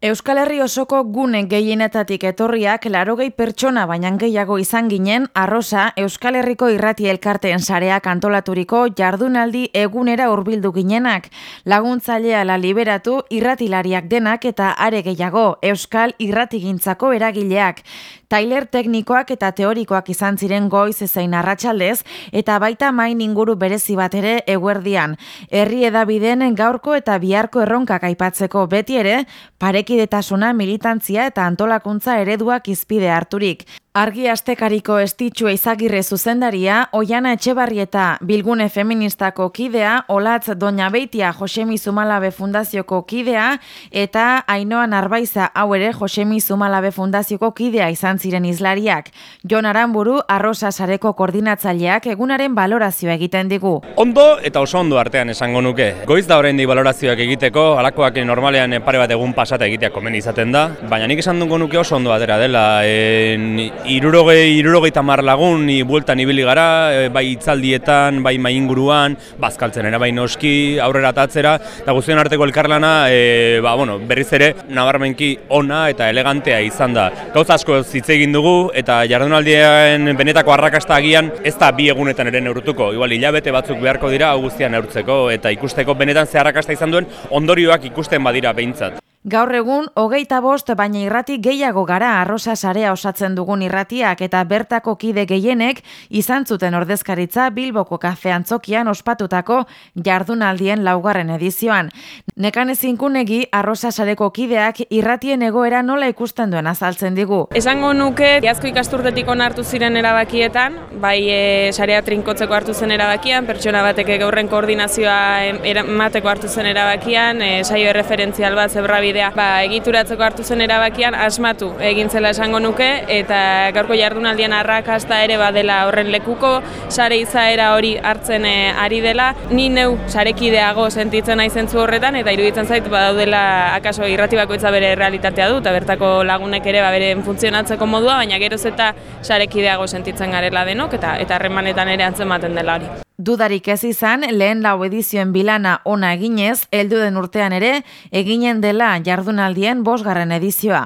Euskal Herri osoko gune gehienetatik etorriak larogei pertsona baina gehiago izan ginen arrosa Euskal Herriko irrati elkarteen sareak antolaturiko jardunaldi egunera hurbildu ginenak. Laguntzailea la liberatu irratilariak denak eta are gehiago Euskal irratigintzako eragileak. Tailer teknikoak eta teorikoak izan ziren goiz ezein arratsaldez eta baita main inguru berezi bat ere eguerdian. Herri edabideen gaurko eta biharko erronkak aipatzeko beti ere, parekidetasuna, militantzia eta antolakuntza ereduak izpide harturik. Argi astekariko estitxue izagirre zuzendaria, Oiana Etxebarrieta bilgune feministako kidea, Olatz Doña Beitia Josemi Zumalabe Fundazioko kidea, eta Ainoa Narbaiza hau ere Josemi Zumalabe Fundazioko kidea izan ziren izlariak. Jon Aramburu, arrosa sareko koordinatzaileak egunaren balorazioa egiten digu. Ondo eta oso ondo artean esango nuke. Goiz da horrein di balorazioak egiteko, alakoak normalean pare bat egun pasata egitea komen izaten da, baina nik esan dugu nuke oso ondo atera dela. En, irurogei, irurogei tamar lagun, ni bueltan ibili gara, e, bai itzaldietan, bai mainguruan, bazkaltzen ere bai noski, aurrera tatzera, eta guztien arteko elkarlana, e, ba, bueno, berriz ere, nabarmenki ona eta elegantea izan da. Gauz asko zitze egin dugu, eta jardunaldien benetako arrakasta agian, ez da bi egunetan ere neurutuko, igual hilabete batzuk beharko dira, augustian neurtzeko, eta ikusteko benetan ze arrakasta izan duen, ondorioak ikusten badira behintzat. Gaur egun, hogeita bost, baina irrati gehiago gara arrosa sarea osatzen dugun irratiak eta bertako kide gehienek izan zuten ordezkaritza Bilboko kafean zokian ospatutako jardunaldien laugarren edizioan. Nekan ezinkunegi arrosa sareko kideak irratien egoera nola ikusten duen azaltzen digu. Esango nuke, jazko ikasturtetik onartu ziren erabakietan, bai e, sarea trinkotzeko hartu zen erabakian, pertsona batek gaurren koordinazioa emateko hartu zen erabakian, e, saio referentzial bat zebrabide ba, egituratzeko hartu zen erabakian asmatu egin zela esango nuke eta gaurko jardunaldian arrakasta ere badela horren lekuko sare izaera hori hartzen e, ari dela. Ni neu sarekideago sentitzen naizen zu horretan eta iruditzen zait badaudela akaso irrati bakoitza bere realitatea du eta bertako lagunek ere ba beren funtzionatzeko modua baina geroz eta sarekideago sentitzen garela denok eta eta harremanetan ere antzematen dela hori Dudarik ez izan, lehen lau edizioen bilana ona eginez, heldu den urtean ere, eginen dela jardunaldien bosgarren edizioa.